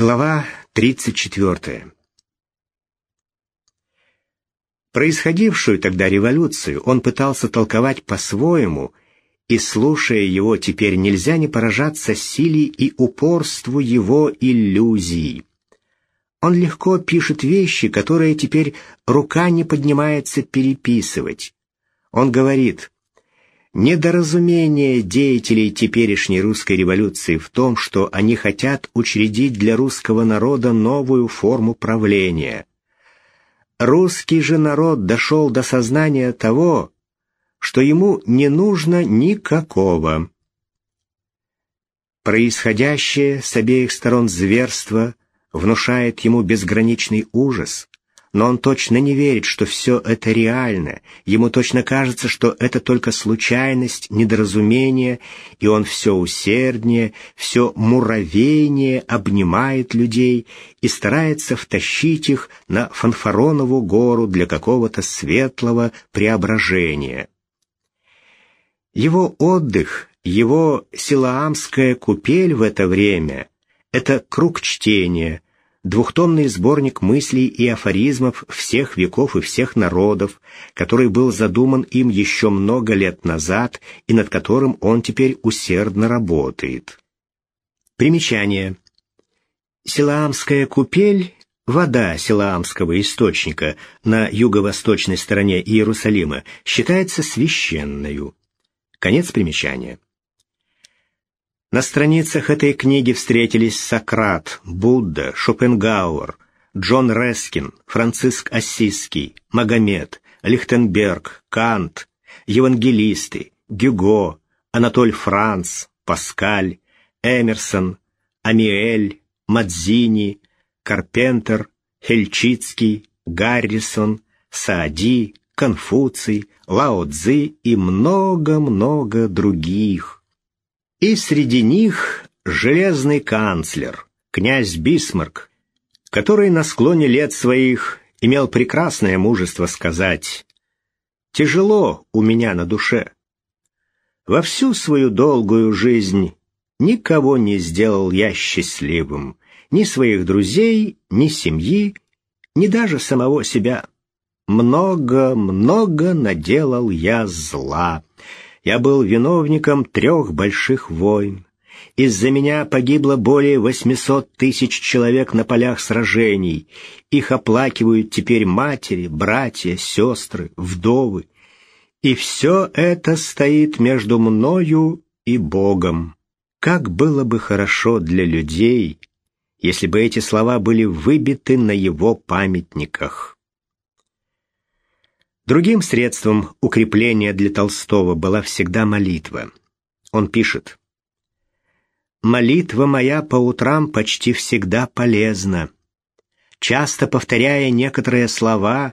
Глава 34. Происходившую тогда революцию он пытался толковать по-своему, и, слушая его, теперь нельзя не поражаться силе и упорству его иллюзий. Он легко пишет вещи, которые теперь рука не поднимается переписывать. Он говорит, Недоразумение деятелей теперешней русской революции в том, что они хотят учредить для русского народа новую форму правления. Русский же народ дошел до сознания того, что ему не нужно никакого. Происходящее с обеих сторон зверство внушает ему безграничный ужас, но он точно не верит, что все это реально. Ему точно кажется, что это только случайность, недоразумение, и он все усерднее, все муравейнее обнимает людей и старается втащить их на Фанфаронову гору для какого-то светлого преображения. Его отдых, его силаамская купель в это время — это круг чтения — двухтомный сборник мыслей и афоризмов всех веков и всех народов, который был задуман им еще много лет назад и над которым он теперь усердно работает. Примечание. Силаамская купель – вода Силаамского источника на юго-восточной стороне Иерусалима считается священною. Конец примечания. На страницах этой книги встретились Сократ, Будда, Шопенгауэр, Джон Рескин, Франциск Ассизский, Магомед, Лихтенберг, Кант, евангелисты, Гюго, Анатоль Франц, Паскаль, Эмерсон, Амиэль, Мадзини, Карпентер, Хельчицкий, Гаррисон, Саади, Конфуций, Лао Цзы и много-много других. И среди них железный канцлер, князь Бисмарк, который на склоне лет своих имел прекрасное мужество сказать «Тяжело у меня на душе». Во всю свою долгую жизнь никого не сделал я счастливым, ни своих друзей, ни семьи, ни даже самого себя. Много-много наделал я зла. Я был виновником трех больших войн. Из-за меня погибло более 800 тысяч человек на полях сражений. Их оплакивают теперь матери, братья, сестры, вдовы. И все это стоит между мною и Богом. Как было бы хорошо для людей, если бы эти слова были выбиты на его памятниках. Другим средством укрепления для Толстого была всегда молитва. Он пишет, «Молитва моя по утрам почти всегда полезна. Часто повторяя некоторые слова,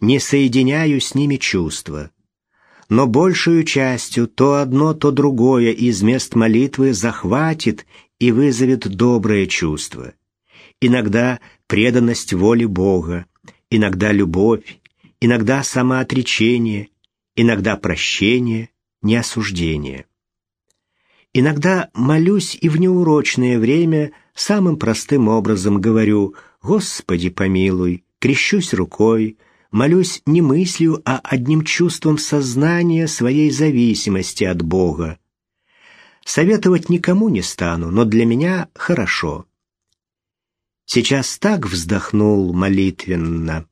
не соединяю с ними чувства. Но большую частью то одно, то другое из мест молитвы захватит и вызовет доброе чувство. Иногда преданность воле Бога, иногда любовь, иногда самоотречение, иногда прощение, неосуждение. Иногда молюсь и в неурочное время самым простым образом говорю «Господи помилуй», крещусь рукой, молюсь не мыслью, а одним чувством сознания своей зависимости от Бога. Советовать никому не стану, но для меня хорошо. Сейчас так вздохнул молитвенно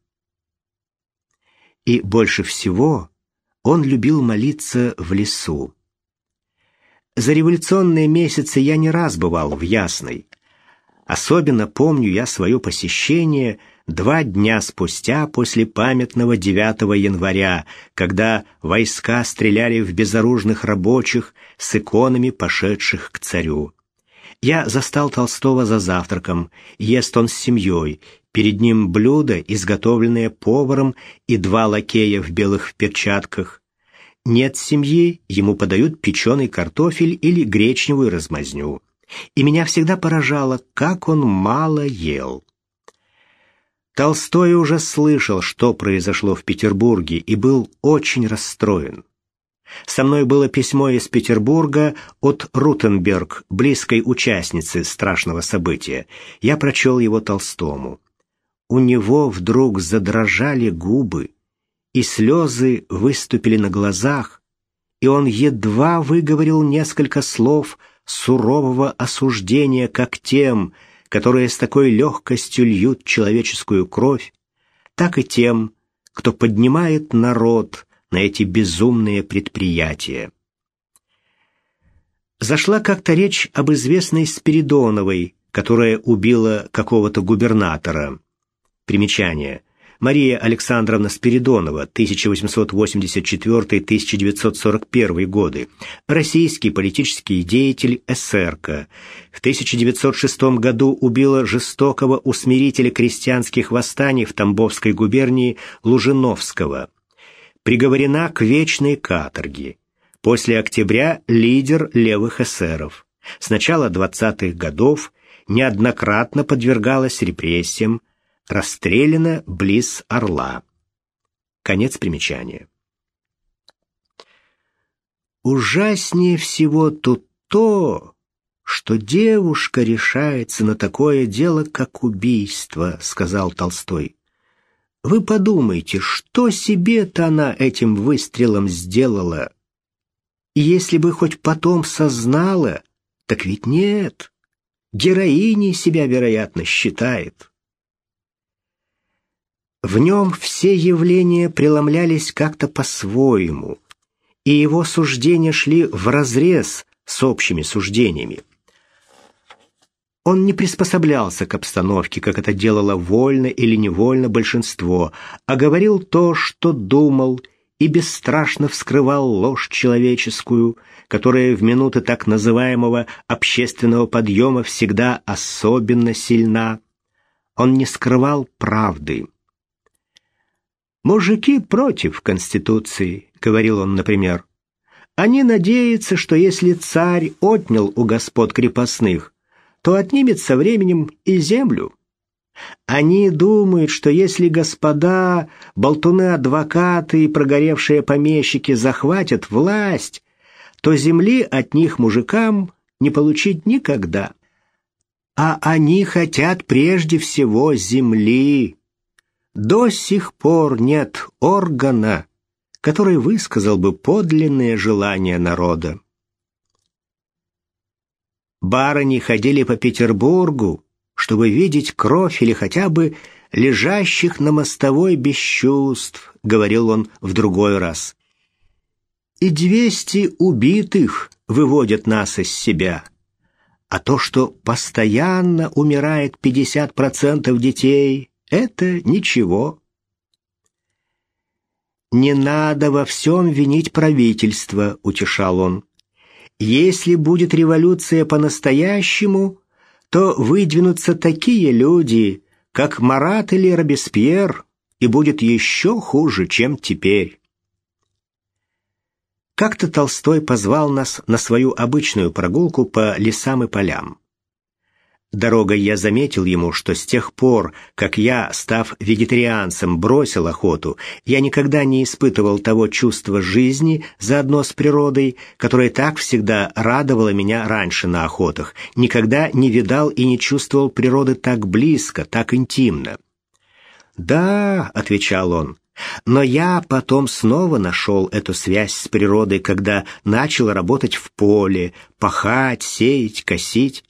и больше всего он любил молиться в лесу. За революционные месяцы я не раз бывал в Ясной. Особенно помню я свое посещение два дня спустя после памятного 9 января, когда войска стреляли в безоружных рабочих с иконами, пошедших к царю. Я застал Толстого за завтраком, ест он с семьей, Перед ним блюдо, изготовленное поваром, и два лакея в белых перчатках. Нет семьи, ему подают печеный картофель или гречневую размазню. И меня всегда поражало, как он мало ел. Толстой уже слышал, что произошло в Петербурге, и был очень расстроен. Со мной было письмо из Петербурга от Рутенберг, близкой участницы страшного события. Я прочел его Толстому. У него вдруг задрожали губы, и слезы выступили на глазах, и он едва выговорил несколько слов сурового осуждения как тем, которые с такой легкостью льют человеческую кровь, так и тем, кто поднимает народ на эти безумные предприятия. Зашла как-то речь об известной Спиридоновой, которая убила какого-то губернатора. Примечание. Мария Александровна Спиридонова, 1884-1941 годы, российский политический деятель СРК. В 1906 году убила жестокого усмирителя крестьянских восстаний в Тамбовской губернии Лужиновского. Приговорена к вечной каторге. После октября лидер левых эсеров. С начала 20-х годов неоднократно подвергалась репрессиям, расстреляна близ Орла. Конец примечания. Ужаснее всего тут то, что девушка решается на такое дело, как убийство, сказал Толстой. Вы подумайте, что себе-то она этим выстрелом сделала? И если бы хоть потом сознала, так ведь нет. Героиней себя, вероятно, считает. В нем все явления преломлялись как-то по-своему, и его суждения шли вразрез с общими суждениями. Он не приспособлялся к обстановке, как это делало вольно или невольно большинство, а говорил то, что думал, и бесстрашно вскрывал ложь человеческую, которая в минуты так называемого общественного подъема всегда особенно сильна. Он не скрывал правды. «Мужики против Конституции», — говорил он, например. «Они надеются, что если царь отнял у господ крепостных, то отнимет со временем и землю. Они думают, что если господа, болтуны-адвокаты и прогоревшие помещики захватят власть, то земли от них мужикам не получить никогда. А они хотят прежде всего земли, до сих пор нет органа, который высказал бы подлинные желания народа. Барыни ходили по Петербургу, чтобы видеть кровь или хотя бы лежащих на мостовой без чувств, говорил он в другой раз. И двести убитых выводят нас из себя. А то, что постоянно умирает 50% детей, это ничего. «Не надо во всем винить правительство», — утешал он. «Если будет революция по-настоящему, то выдвинутся такие люди, как Марат или Робеспьер, и будет еще хуже, чем теперь». Как-то Толстой позвал нас на свою обычную прогулку по лесам и полям. Дорогой я заметил ему, что с тех пор, как я, став вегетарианцем, бросил охоту, я никогда не испытывал того чувства жизни заодно с природой, которое так всегда радовало меня раньше на охотах, никогда не видал и не чувствовал природы так близко, так интимно. «Да», — отвечал он, — «но я потом снова нашел эту связь с природой, когда начал работать в поле, пахать, сеять, косить».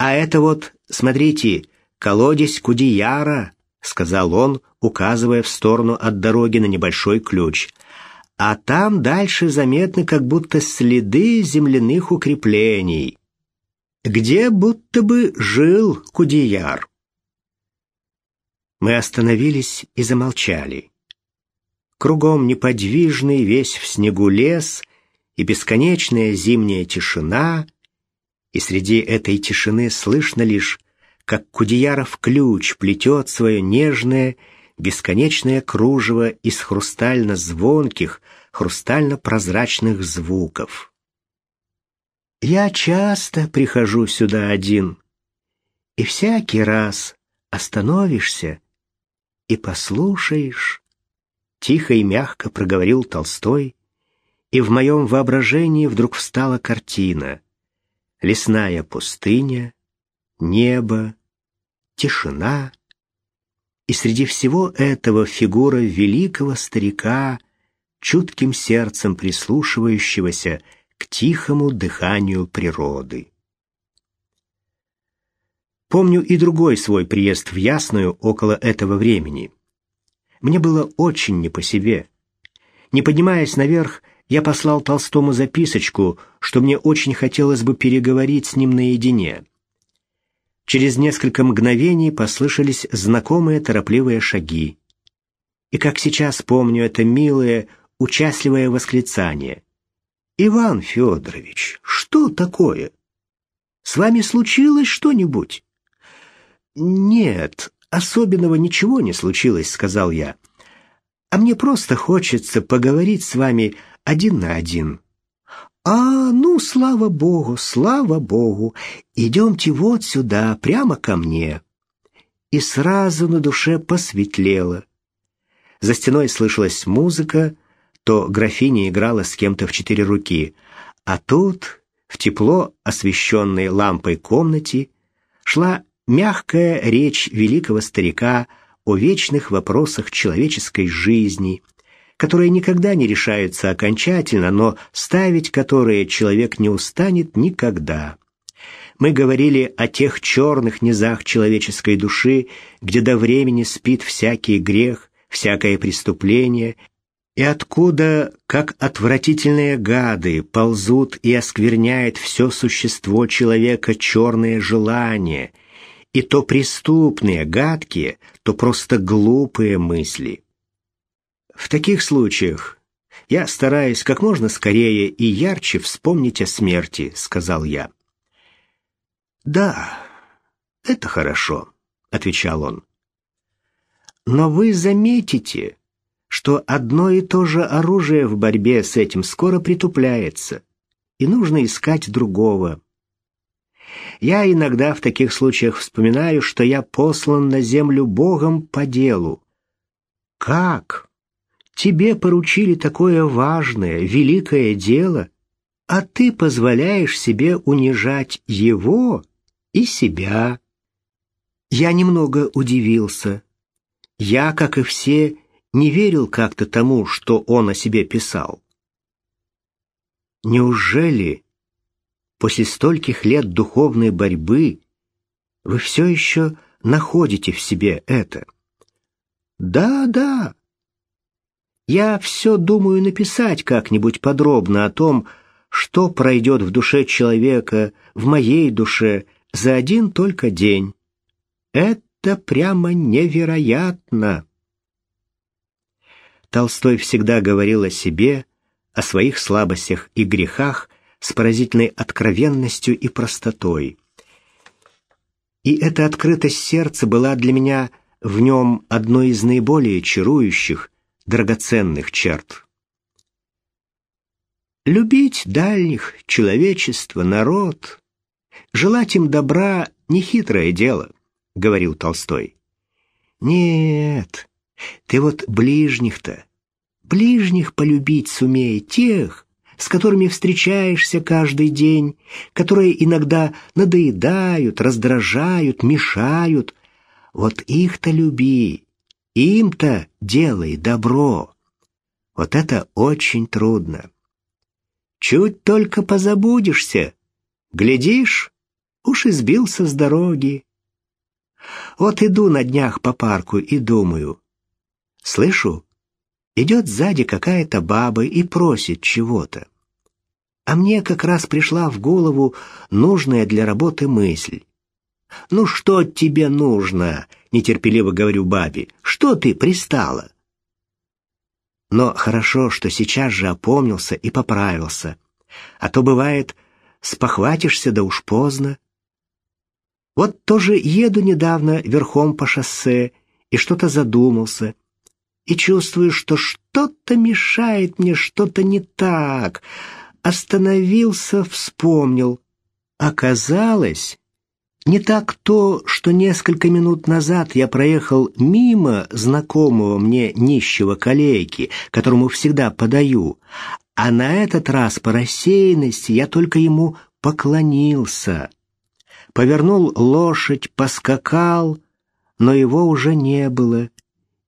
«А это вот, смотрите, колодец Кудияра», — сказал он, указывая в сторону от дороги на небольшой ключ. «А там дальше заметны как будто следы земляных укреплений. Где будто бы жил Кудияр?» Мы остановились и замолчали. Кругом неподвижный весь в снегу лес и бесконечная зимняя тишина — и среди этой тишины слышно лишь, как Кудеяров ключ плетет свое нежное, бесконечное кружево из хрустально-звонких, хрустально-прозрачных звуков. Я часто прихожу сюда один, и всякий раз остановишься и послушаешь, тихо и мягко проговорил Толстой, и в моем воображении вдруг встала картина. Лесная пустыня, небо, тишина, и среди всего этого фигура великого старика, чутким сердцем прислушивающегося к тихому дыханию природы. Помню и другой свой приезд в Ясную около этого времени. Мне было очень не по себе. Не поднимаясь наверх, я послал Толстому записочку, что мне очень хотелось бы переговорить с ним наедине. Через несколько мгновений послышались знакомые торопливые шаги. И как сейчас помню это милое, участливое восклицание. «Иван Федорович, что такое? С вами случилось что-нибудь?» «Нет, особенного ничего не случилось», — сказал я. «А мне просто хочется поговорить с вами один на один». «А, ну, слава богу, слава богу! Идемте вот сюда, прямо ко мне!» И сразу на душе посветлело. За стеной слышалась музыка, то графиня играла с кем-то в четыре руки, а тут, в тепло освещенной лампой комнате, шла мягкая речь великого старика о вечных вопросах человеческой жизни, которые никогда не решаются окончательно, но ставить которые человек не устанет никогда. Мы говорили о тех черных низах человеческой души, где до времени спит всякий грех, всякое преступление, и откуда, как отвратительные гады, ползут и оскверняет все существо человека черные желания, и то преступные, гадкие, то просто глупые мысли. В таких случаях я стараюсь как можно скорее и ярче вспомнить о смерти, сказал я. Да, это хорошо, отвечал он. Но вы заметите, что одно и то же оружие в борьбе с этим скоро притупляется, и нужно искать другого. Я иногда в таких случаях вспоминаю, что я послан на землю Богом по делу. Как? Тебе поручили такое важное, великое дело, а ты позволяешь себе унижать его и себя. Я немного удивился. Я, как и все, не верил как-то тому, что он о себе писал. Неужели после стольких лет духовной борьбы вы все еще находите в себе это? Да, да, я все думаю написать как-нибудь подробно о том, что пройдет в душе человека, в моей душе, за один только день. Это прямо невероятно. Толстой всегда говорил о себе, о своих слабостях и грехах с поразительной откровенностью и простотой. И эта открытость сердца была для меня в нем одной из наиболее чарующих, драгоценных черт. Любить дальних, человечество, народ, желать им добра — нехитрое дело, — говорил Толстой. Нет, ты вот ближних-то, ближних полюбить сумей, тех, с которыми встречаешься каждый день, которые иногда надоедают, раздражают, мешают. Вот их-то люби, им-то делай добро. Вот это очень трудно. Чуть только позабудешься, глядишь, уж избился с дороги. Вот иду на днях по парку и думаю. Слышу, идет сзади какая-то баба и просит чего-то. А мне как раз пришла в голову нужная для работы мысль. «Ну что тебе нужно?» — нетерпеливо говорю бабе. «Что ты пристала?» Но хорошо, что сейчас же опомнился и поправился. А то бывает, спохватишься, да уж поздно. Вот тоже еду недавно верхом по шоссе и что-то задумался. И чувствую, что что-то мешает мне, что-то не так. Остановился, вспомнил. Оказалось, не так то, что несколько минут назад я проехал мимо знакомого мне нищего колейки, которому всегда подаю, А на этот раз по рассеянности я только ему поклонился. Повернул лошадь, поскакал, но его уже не было.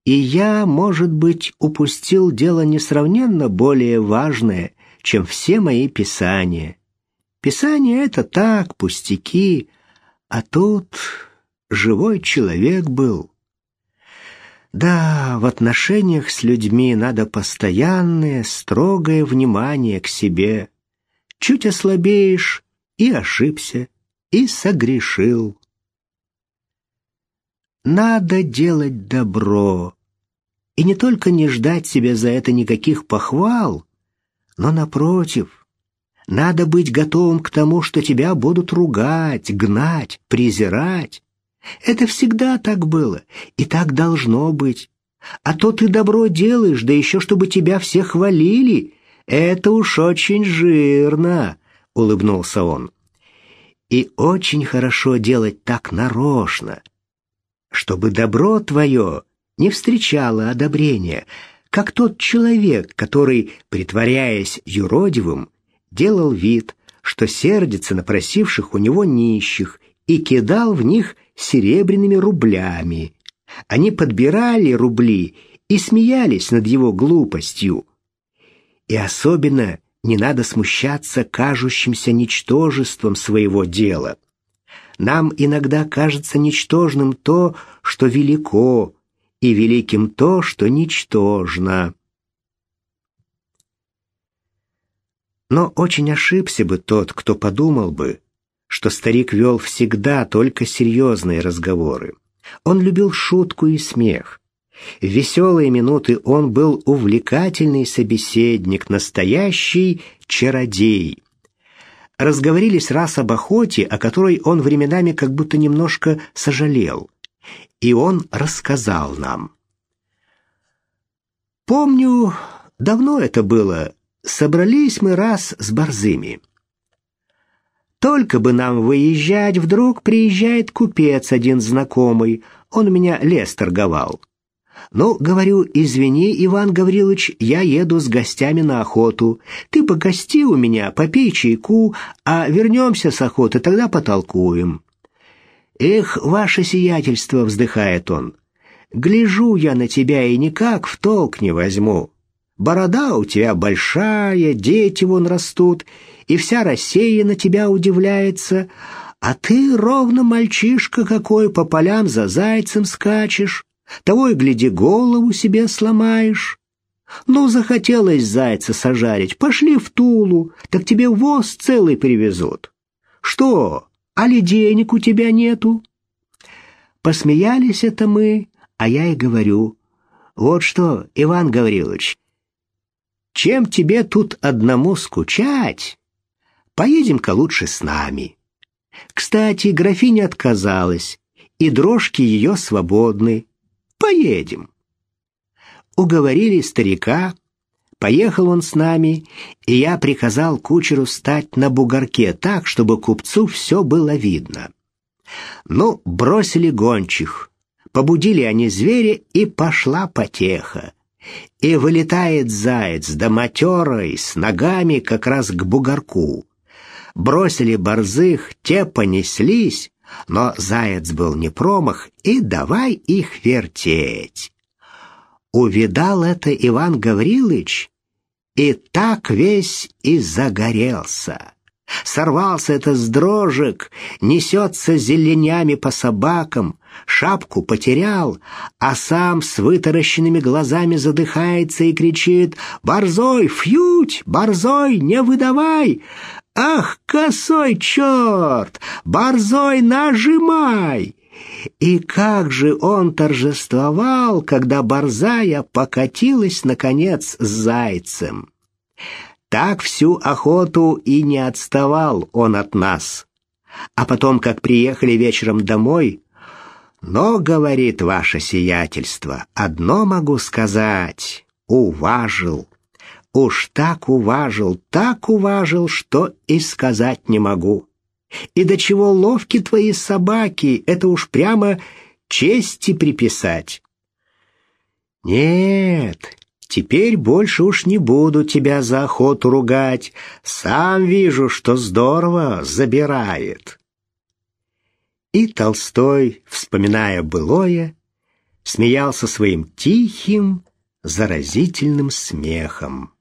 И я, может быть, упустил дело несравненно более важное, чем все мои писания. Писание — это так, пустяки, а тут живой человек был. Да, в отношениях с людьми надо постоянное, строгое внимание к себе. Чуть ослабеешь и ошибся, и согрешил. Надо делать добро. И не только не ждать себе за это никаких похвал, но, напротив, надо быть готовым к тому, что тебя будут ругать, гнать, презирать. Это всегда так было, и так должно быть. А то ты добро делаешь, да еще чтобы тебя все хвалили. Это уж очень жирно, — улыбнулся он. И очень хорошо делать так нарочно, чтобы добро твое не встречало одобрения, как тот человек, который, притворяясь юродивым, делал вид, что сердится на просивших у него нищих и кидал в них серебряными рублями. Они подбирали рубли и смеялись над его глупостью. И особенно не надо смущаться кажущимся ничтожеством своего дела. Нам иногда кажется ничтожным то, что велико, и великим то, что ничтожно. Но очень ошибся бы тот, кто подумал бы, что старик вел всегда только серьезные разговоры. Он любил шутку и смех. В веселые минуты он был увлекательный собеседник, настоящий чародей. Разговорились раз об охоте, о которой он временами как будто немножко сожалел. И он рассказал нам. «Помню, давно это было, собрались мы раз с борзыми». Только бы нам выезжать, вдруг приезжает купец один знакомый. Он у меня лес торговал. Ну, говорю, извини, Иван Гаврилович, я еду с гостями на охоту. Ты погости у меня, попей чайку, а вернемся с охоты, тогда потолкуем. Эх, ваше сиятельство, вздыхает он. Гляжу я на тебя и никак в толк не возьму. Борода у тебя большая, дети вон растут, и вся Россия на тебя удивляется, а ты ровно мальчишка какой по полям за зайцем скачешь, того и гляди голову себе сломаешь. Ну, захотелось зайца сожарить, пошли в Тулу, так тебе воз целый привезут. Что, али денег у тебя нету? Посмеялись это мы, а я и говорю, вот что, Иван Гаврилович, чем тебе тут одному скучать? Поедем-ка лучше с нами. Кстати, графиня отказалась, и дрожки ее свободны. Поедем. Уговорили старика, поехал он с нами, и я приказал кучеру стать на бугорке так, чтобы купцу все было видно. Ну, бросили гончих, побудили они зверя, и пошла потеха. И вылетает заяц, да матерой, с ногами как раз к бугорку бросили борзых, те понеслись, но заяц был не промах, и давай их вертеть. Увидал это Иван Гаврилович, и так весь и загорелся. Сорвался это с дрожек, несется зеленями по собакам, шапку потерял, а сам с вытаращенными глазами задыхается и кричит «Борзой, фьють! Борзой, не выдавай! «Ах, косой черт! Борзой, нажимай!» И как же он торжествовал, когда борзая покатилась, наконец, с зайцем. Так всю охоту и не отставал он от нас. А потом, как приехали вечером домой, «Но, — говорит ваше сиятельство, — одно могу сказать, уважил». Уж так уважил, так уважил, что и сказать не могу. И до чего ловки твои собаки, это уж прямо чести приписать. Нет, Теперь больше уж не буду тебя за охоту ругать. Сам вижу, что здорово забирает». И Толстой, вспоминая былое, смеялся своим тихим, заразительным смехом.